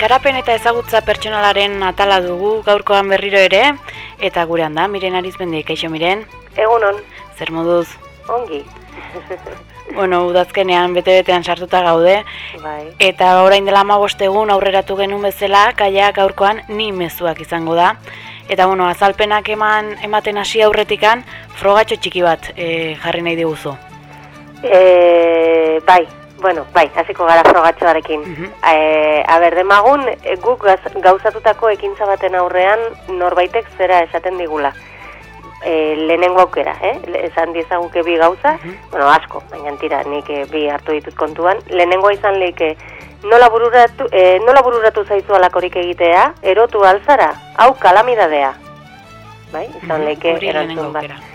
Garapen eta ezagutza pertsonalaren atala dugu gaurkoan berriro ere, eta gurean da, miren arizbendi, kaixo miren? Egunon, Zer moduz? ongi. Bueno, udazkenean bete-betean sartuta gaude, bai, eta orain dela ama egun aurreratu genuen bezala, kaia gaurkoan ni mezuak izango da. Eta bueno, azalpenak eman ematen hasi aurretikan, frogatxo txiki bat e, jarri nahi diguzu. e, bai, bueno, bai, hasiko gara frogatxoarekin. Mhm. E, a ber, demagun, e, guk gauzatutako ekintza baten aurrean norbaitek zera esaten digula. E, lehenengo aukera, eh? Esan diezaguke bi gauza, Mhm. bueno, asko, baina tira, nik e, bi hartu ditut kontuan. Lehenengoa izan leike, nola bururatu, e, nola bururatu zaizu alakorik egitea, erotu alzara, hau kalamidadea. Bai, izan Mhm, leike hori lehenengo erantzun bat. aukera.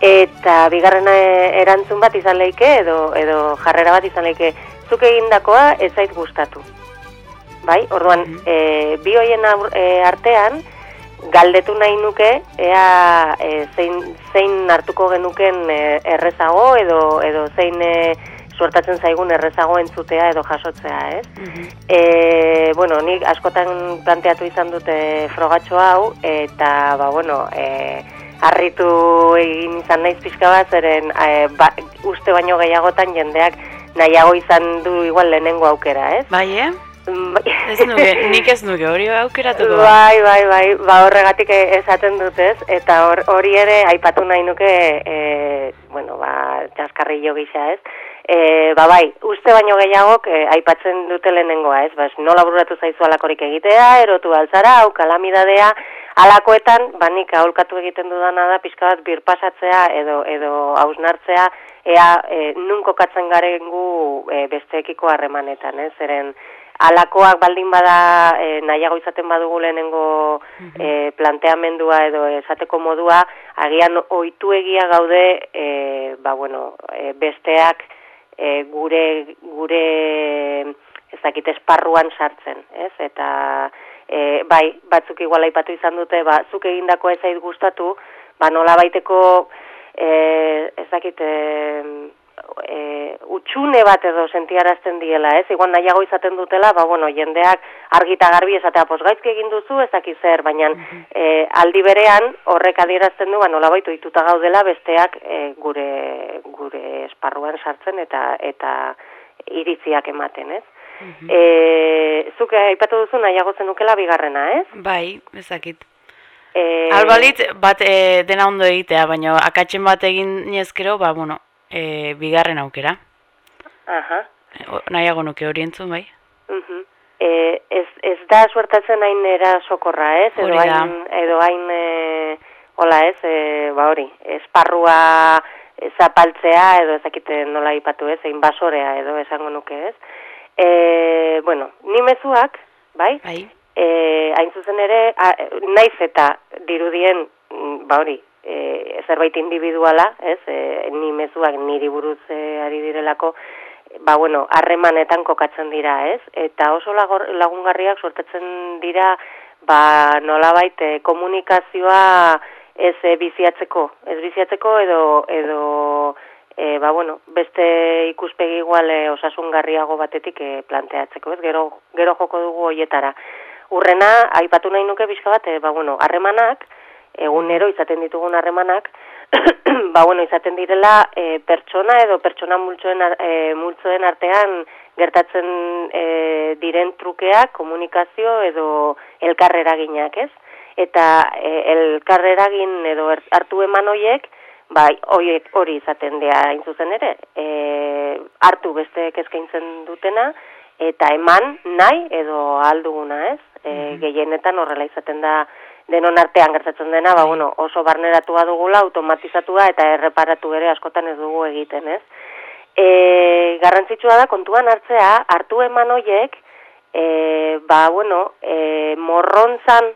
Eta bigarren eh, erantzun bat izan leike edo edo jarrera bat izan leike zuk egindakoa ez zait gustatu. Bai, orduan Mhm. e, bi hoien e, artean galdetu nahi nuke ea e, zein, zein hartuko genuken e, errezago edo edo zein e, suertatzen zaigun errezago entzutea edo jasotzea, ez? Mhm. E, bueno, nik askotan planteatu izan dute frogatxo hau, eta, ba, bueno, e, harritu egin izan naiz pixka bat, zeren e, ba, uste baino gehiagotan jendeak nahiago izan du igual lehenengo aukera, ez? Bai, eh? Mm, Ez nuke, nik ez nuke hori aukeratuko. Bai, bai, bai, ba horregatik esaten dut ez, eta hor- hori ere aipatu nahi nuke, e, bueno, ba, txaskarrillo gisa ez, e, ba bai, uste baino gehiagok e, aipatzen dute lehenengoa ez, ba, nola bururatu zaizu alakorik egitea, erotu altzara, hau kalamidadea, alakoetan, ba nik aholkatu egiten dudana da, pixka bat birpasatzea edo, edo hausnartzea, ea e, nun kokatzen garen gu e, besteekiko harremanetan, ez, zeren, alakoak baldin bada e, nahiago izaten badugu lehenengo e, planteamendua edo esateko modua, agian ohitu egia gaude e, ba, bueno, e, besteak e, gure gure ez dakit esparruan sartzen, ez? Eta e, bai, batzuk igual aipatu izan dute, ba, zuk egindako ez zait gustatu, ba, nola baiteko e, ez dakit e, e, utxune bat edo sentiarazten diela, ez? Igual nahiago izaten dutela, ba, bueno, jendeak argita garbi esatea posgaizki egin duzu, ez dakit zer, baina e, aldi berean horrek adierazten du, ba, nola baitu ituta gaudela besteak e, gure, gure esparruan sartzen eta eta iritziak ematen, ez? Mhm. E, zuk aipatu duzu nahiago zenukela bigarrena, ez? Bai, ezakit. E, Albalit bat e, dena ondo egitea, baina akatzen bat egin ezkero, ba, bueno, e, bigarren aukera. Aha. O- nahiago nuke hori entzun, bai? Mhm. E, ez, ez da suertatzen hain era sokorra, ez? Edo hain, edo hain e, hola ez, e, ba hori, esparrua e, zapaltzea edo ezakite nola ipatu ez, egin basorea edo esango nuke ez. E, bueno, ni mezuak, bai? Bai. E, hain zuzen ere, a, naiz eta dirudien, mm, ba hori, e, zerbait individuala, ez, e, ni mezuak niri buruz e, ari direlako, ba bueno, harremanetan kokatzen dira, ez? Eta oso lagor, lagungarriak sortatzen dira, ba nolabait e, komunikazioa ez e, biziatzeko, ez biziatzeko edo edo e, ba bueno, beste ikuspegi igual e, osasungarriago batetik e, planteatzeko, ez? Gero gero joko dugu hoietara. Urrena aipatu nahi nuke bizka bat, e, ba bueno, harremanak egunero izaten ditugun harremanak, ba bueno, izaten direla e, pertsona edo pertsona multzoen, e, multzoen artean gertatzen e, diren trukeak, komunikazio edo elkarreraginak, ez? Eta e, elkarreragin edo er- hartu eman hoiek, bai, hoiek hori izaten dea hain zuzen ere, e, hartu besteek eskaintzen dutena, eta eman nahi edo alduguna, ez? E, Gehienetan horrela izaten da denon artean gertatzen dena, ba, bueno, oso barneratua dugula, automatizatua eta erreparatu ere askotan ez dugu egiten, ez? E, garrantzitsua da kontuan hartzea, hartu eman hoiek, e, ba, bueno, e, morrontzan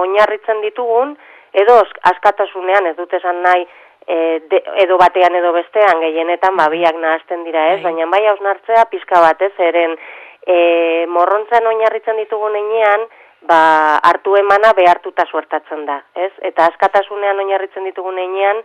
oinarritzen ditugun, edo askatasunean ez dut esan nahi, e, de, edo batean edo bestean gehienetan ba, biak nahazten dira ez, Bai. baina bai hausnartzea pixka bat ez, eren e, morrontzan oinarritzen ditugun einean, ba, hartu emana behartuta suertatzen da, ez? Eta askatasunean oinarritzen ditugun einean,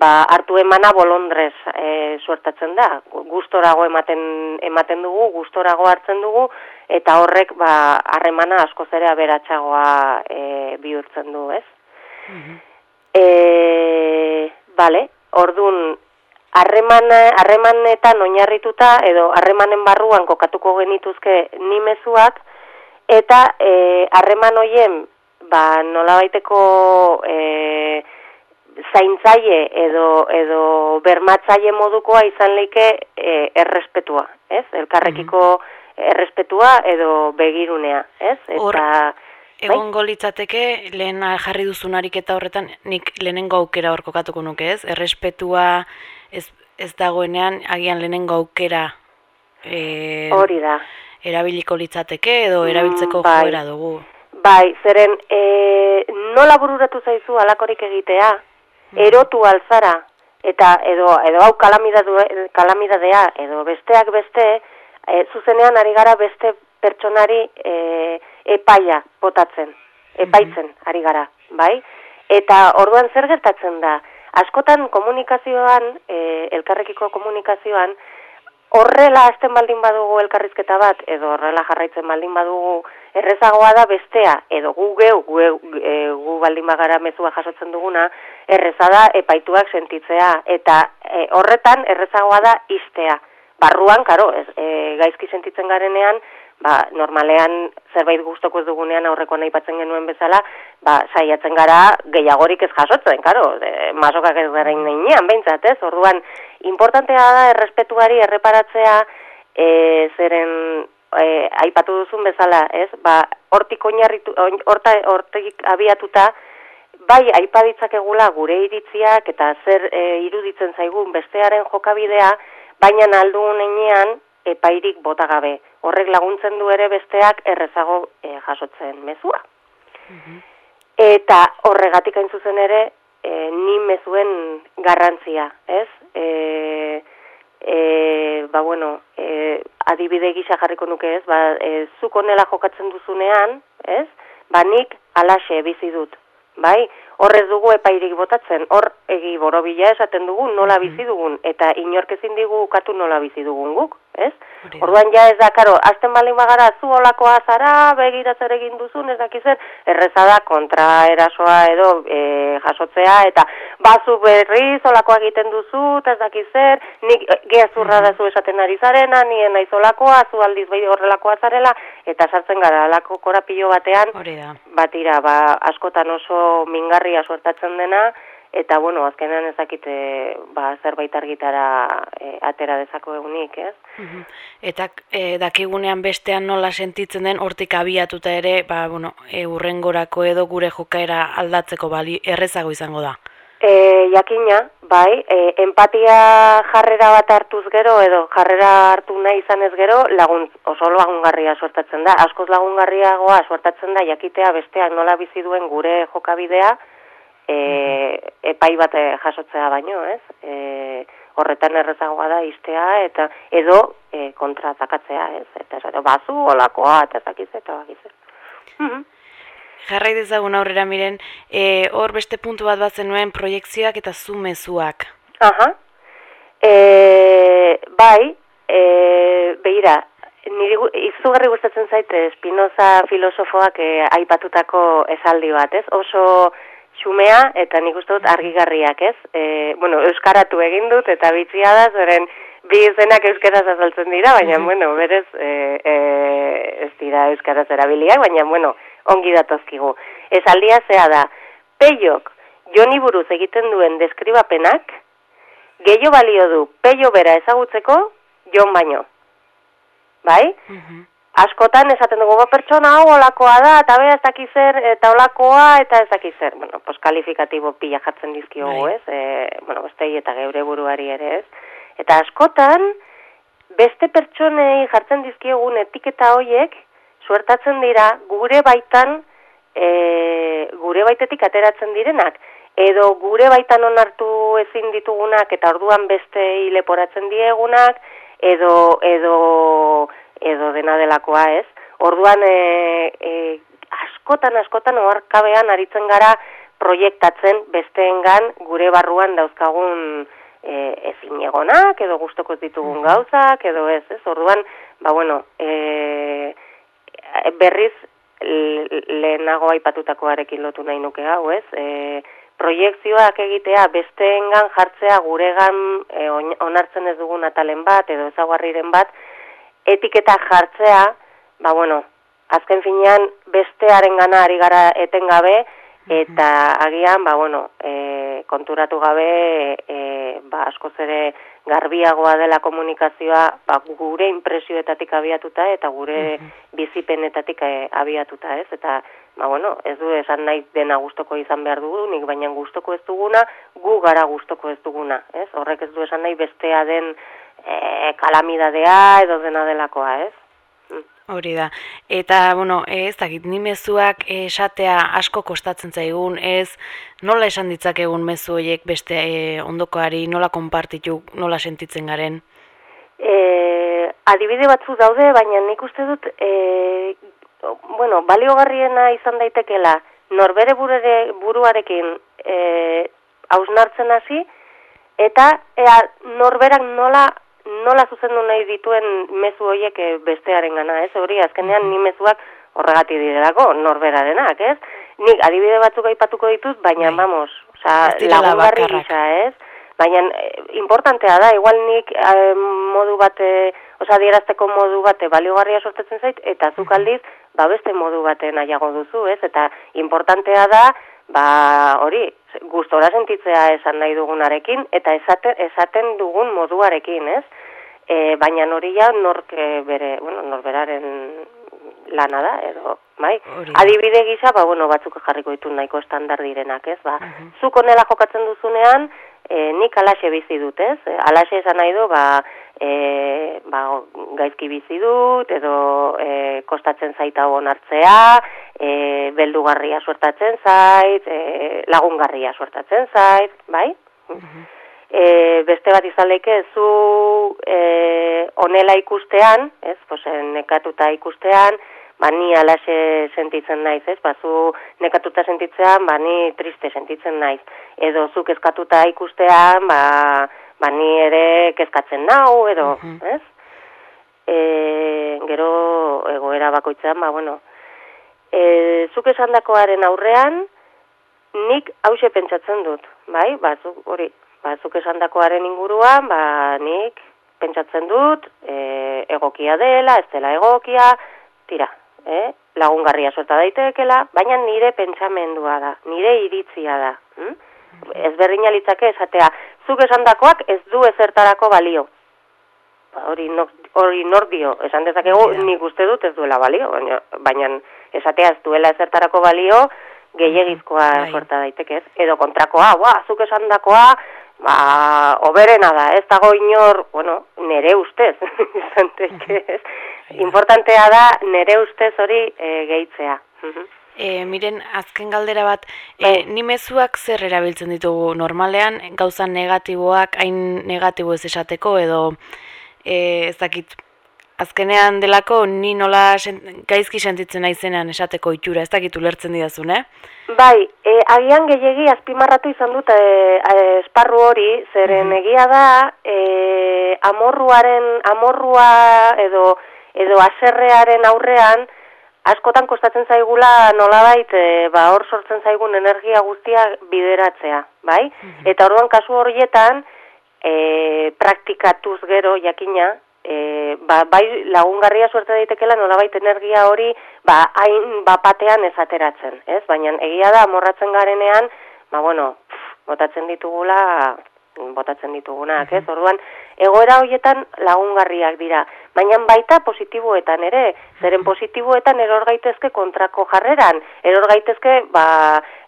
ba, hartu emana bolondrez e, suertatzen da. Gustorago ematen, ematen dugu, gustorago hartzen dugu, eta horrek ba harremana askoz ere aberatsagoa e, bihurtzen du, ez? Mm bale, ordun harreman harremanetan oinarrituta edo harremanen barruan kokatuko genituzke ni mezuak eta e, harreman hoien ba nolabaiteko eh zaintzaile edo edo bermatzaile modukoa izan leike e, errespetua, ez? Elkarrekiko errespetua edo begirunea, ez? Eta Or, bai? egongo litzateke lehen jarri duzun ariketa horretan nik lehenengo aukera hor kokatuko nuke, ez? Errespetua ez, ez dagoenean agian lehenengo aukera e, hori da. Erabiliko litzateke edo erabiltzeko mm, bai. joera dugu. Bai, zeren e, nola bururatu zaizu alakorik egitea, erotu alzara eta edo edo hau kalamidadea edo besteak beste e, zuzenean ari gara beste pertsonari e, epaia epaitzen mhm. ari gara bai eta orduan zer gertatzen da askotan komunikazioan e, elkarrekiko komunikazioan horrela hasten baldin badugu elkarrizketa bat edo horrela jarraitzen baldin badugu errezagoa da bestea edo gu geu gu, e, gu baldin bagara mezua jasotzen duguna erreza da epaituak sentitzea eta e, horretan errezagoa da istea barruan karo ez, e, gaizki sentitzen garenean ba, normalean zerbait gustoko ez dugunean aurrekoan aipatzen genuen bezala, ba, saiatzen gara gehiagorik ez jasotzen, karo, e, masokak ez gara inean, behintzat, ez? Orduan, importantea da errespetuari erreparatzea, e, zeren e, aipatu duzun bezala, ez? Ba, hortik oinarritu, horta, hortik abiatuta, bai aipaditzakegula gure iritziak eta zer e, iruditzen zaigun bestearen jokabidea, baina aldun enean epairik bota gabe. Horrek laguntzen du ere besteak errezago e, jasotzen mezua. Mhm. Eta horregatik hain zuzen ere, e, ni mezuen garrantzia, ez? E, e, ba bueno, e, adibide gisa jarriko nuke ez, ba, e, zuko nela jokatzen duzunean, ez? Ba nik alaxe bizi dut, bai? Horrez dugu epairik botatzen, hor egi borobila esaten dugu nola mhm. bizi dugun, eta inork ezin digu ukatu nola bizi dugun guk, ez? Orduan ja ez da, karo, azten balin bagara zu olakoa zara, begiratzer egin duzun, ez dakizer, errezada kontra erasoa edo e, jasotzea, eta bazu berriz olakoa egiten duzu, ez dakizer, nik gehazurra da zu esaten ari zarena, nien naiz olakoa, zu aldiz behi horrelakoa zarela, eta sartzen gara, alako korapilo batean, batira, ba, askotan oso mingarri larria suertatzen dena, eta bueno, azkenean ezakite ba, zerbait argitara e, atera dezako egunik, ez? Eta e, dakigunean bestean nola sentitzen den hortik abiatuta ere, ba, bueno, e, urrengorako edo gure jokaera aldatzeko bali errezago izango da. E, jakina, bai, e, empatia jarrera bat hartuz gero edo jarrera hartu nahi izan ez gero lagun, oso lagungarria suertatzen da. Askoz lagungarriagoa suertatzen da jakitea besteak nola bizi duen gure jokabidea, e, epai bat e, jasotzea baino, ez? E, horretan errezagoa da istea eta edo e, kontra zakatzea, ez? Eta esatea, bazu, olakoa, eta zakiz, eta bakiz. Mm Jarrai dezagun aurrera miren, e, hor beste puntu bat bat zenuen proiektzioak eta zumezuak. Aha. E, bai, e, behira, niri izugarri gustatzen zaite Spinoza filosofoak e, aipatutako esaldi bat, ez? Oso xumea eta nik uste dut argigarriak, ez? E, bueno, euskaratu egin dut eta bitzia da, zoren bi izenak euskaraz azaltzen dira, baina, bueno, berez e, e, ez dira euskaraz erabiliak, baina, bueno, ongi datozkigu. Ez aldia zea da, peiok joni buruz egiten duen deskribapenak, gehiago balio du peio bera ezagutzeko, jon baino. Bai? Mm askotan esaten dugu pertsona hau olakoa da, eta beha ez dakiz zer, eta olakoa, eta ez dakiz zer. Bueno, pues kalifikatibo pila jatzen dizkiogu, bai. ez? E, bueno, bestei eta geure buruari ere, ez? Eta askotan, beste pertsonei jartzen dizkiogun etiketa hoiek, suertatzen dira, gure baitan, e, gure baitetik ateratzen direnak, edo gure baitan onartu ezin ditugunak, eta orduan beste leporatzen diegunak, edo, edo, edo dena delakoa ez. Orduan e, e, askotan askotan oarkabean aritzen gara proiektatzen besteengan gure barruan dauzkagun e, ezin egonak edo gustoko ditugun gauzak edo ez, ez? Orduan, ba bueno, e, berriz lehenago aipatutakoarekin lotu nahi nuke hau, ez? E, proiektzioak egitea besteengan jartzea guregan e, onartzen ez dugun atalen bat edo ezaguarriren bat etiketa jartzea, ba bueno, azken finean bestearen gana ari gara etengabe eta agian, ba bueno, e, konturatu gabe e, ba askoz ere garbiagoa dela komunikazioa ba, gure impresioetatik abiatuta eta gure bizipenetatik eh, abiatuta, ez? Eta ba bueno, ez du esan nahi dena gustoko izan behar dugu, nik baina gustoko ez duguna, gu gara gustoko ez duguna, ez? Horrek ez du esan nahi bestea den e, kalamidadea edo dena delakoa, ez? Hori da. Eta, bueno, ez dakit, ni mezuak esatea asko kostatzen zaigun, ez nola esan ditzak egun mezu horiek beste e, ondokoari, nola konpartitu, nola sentitzen garen? E, adibide batzu daude, baina nik uste dut, e, bueno, baliogarriena izan daitekela, norbere burere, buruarekin e, hausnartzen hasi, eta ea, norberak nola nola zuzendu nahi dituen mezu horiek eh, bestearen gana, ez? Hori, azkenean ni mezuak horregati direlako, norberarenak, ez? Nik adibide batzuk aipatuko ditut, baina, Bai. vamos, oza, lagungarri gisa, ez? Baina, eh, importantea da, igual nik eh, modu bate, oza, dierazteko modu bate baliogarria sortetzen zait, eta zuk aldiz, ba beste modu bate nahiago duzu, ez? Eta importantea da, ba hori, gustora sentitzea esan nahi dugunarekin eta esaten, esaten dugun moduarekin, ez? E, baina hori ja nork bere, bueno, norberaren lana da edo, bai? Adibide gisa, ba bueno, batzuk jarriko ditu nahiko estandar direnak, ez? Ba, uh zuk onela jokatzen duzunean, e, nik alaxe bizi dut, ez? E, alaxe esan nahi du, ba, e, ba, gaizki bizi dut, edo e, kostatzen zaita onartzea, e, beldugarria suertatzen zait, e, lagungarria suertatzen zait, bai? E, beste bat izan leke, zu e, onela ikustean, ez, pues, nekatuta ikustean, ba, ni alaxe sentitzen naiz, ez, ba, zu nekatuta sentitzean, ba, ni triste sentitzen naiz, edo zu kezkatuta ikustean, ba, ba ni ere kezkatzen nau edo, ez? E, gero egoera bakoitzean, ba bueno, e, zuk esandakoaren aurrean nik hause pentsatzen dut, bai? Ba, zuk, hori, ba, zuk esandakoaren inguruan, ba, nik pentsatzen dut, e, egokia dela, ez dela egokia, tira, eh? lagungarria sorta daiteekela, baina nire pentsamendua da, nire iritzia da. Hm? Ez berdina litzake esatea, zuk esandakoak ez du ezertarako balio. Ba, hori hori nordio, esan dezakegu yeah. nik uste dut ez duela balio, baina, baina esatea ez duela ezertarako balio, gehiagizkoa mm -hmm. daiteke ez. Edo kontrakoa, ba, zuk esandakoa, ba, oberena da, ez dago inor, bueno, nere ustez, izan ez. Importantea da, nere ustez hori e, gehitzea. E, miren, azken galdera bat, e, ni mezuak zer erabiltzen ditugu normalean, gauza negatiboak, hain negatibo ez esateko, edo e, ez dakit, azkenean delako ni nola gaizki sentitzen naizenean esateko itxura, ez dakit ulertzen didazun, eh? Bai, e, agian gehiagi azpimarratu izan dut e, esparru hori, zeren egia da, e, amorruaren, amorrua edo, edo aserrearen aurrean, askotan kostatzen zaigula nolabait e, ba hor sortzen zaigun energia guztia bideratzea, bai? Mhm. Eta orduan kasu horietan e, praktikatuz gero jakina e, ba, bai lagungarria suerte daitekela nolabait energia hori ba hain bapatean ezateratzen, ez? Baina egia da amorratzen garenean, ba bueno, botatzen ditugula botatzen ditugunak, ez? Orduan, egoera hoietan lagungarriak dira, baina baita positiboetan ere, zeren positiboetan eror gaitezke kontrako jarreran, eror gaitezke, ba,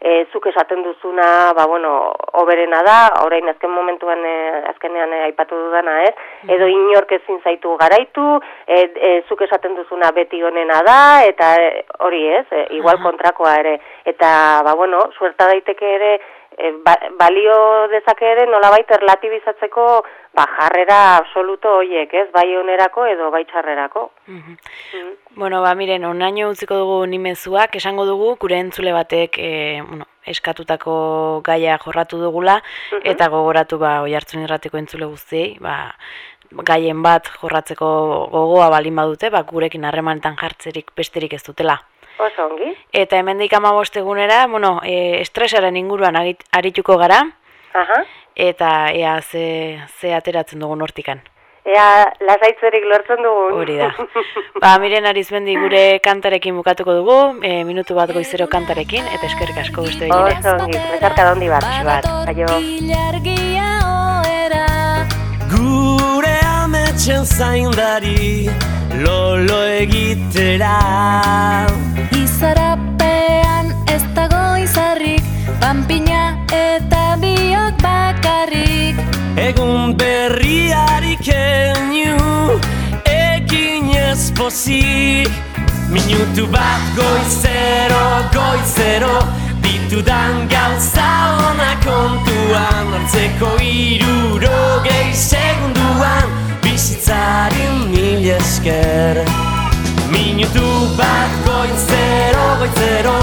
e, zuk esaten duzuna, ba, bueno, oberena da, orain azken momentuan, e, azkenean e, aipatu dudana, ez? Edo inork ezin zaitu garaitu, e, e, zuk esaten duzuna beti honena da, eta e, hori ez, e, igual kontrakoa ere, eta, ba, bueno, suerta daiteke ere, e, ba, balio dezake ere nolabait erlatibizatzeko ba, jarrera absoluto hoiek, ez? Bai onerako edo bai txarrerako. Mm Bueno, ba, miren, onaino utziko dugu nimezuak, esango dugu, gure entzule batek, e, bueno, eskatutako gaia jorratu dugula, eta gogoratu, ba, oi hartzun irratiko entzule guztiei, ba, gaien bat jorratzeko gogoa balin badute, ba, gurekin harremanetan jartzerik besterik ez dutela. Oso ongi. Eta hemendik amabost egunera, bueno, e, estresaren inguruan agit- arituko gara, Aha. eta ea ze, ze ateratzen dugun hortikan. Ea, lasaitzerik lortzen dugun. Hori da. Ba, miren arizmendi gure kantarekin bukatuko dugu, e, minutu bat goizero kantarekin, eta eskerrik asko beste begire. Oso ongi, bezarka dondi bat, bat. Aio. Gure ametxen zaindari lolo egitera. Izarapean ez dago izarrik Panpina eta biok bakarrik. Egun berriari keinu Ekin ez pozik Minutu bat goizero, goizero Ditudan gauza ona kontuan. Hartzeko iruro gehi segunduan Bizitzari mil esker. Minutu bat goizero, goizero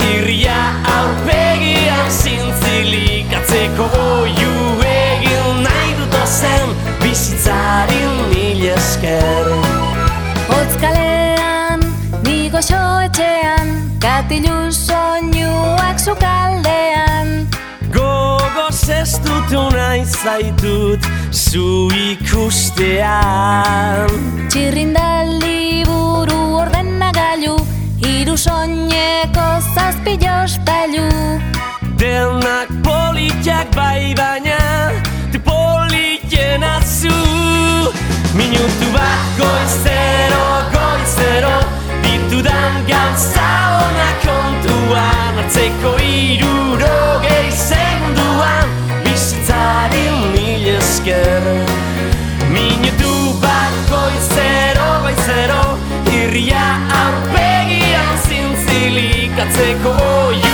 Irria aurpegian zintzilik Atzeko oiu egin nahi dut ozen. Bizitzari mil esker. Otzkalean, ni goxo etxean Katilu soinuak zukaldean. Gogoz ez dutu nahi zaitut zu ikustean Txirrindaldi buru ordenagailu Hiru soineko zazpi jospailu Denak politiak bai baina Te politiena zu Minutu bat goizero, goizero Ditudan gauza ona kontuan Hartzeko iruro esker Minutu bat goizero, baizero Irria aurpegian zintzilikatzeko oia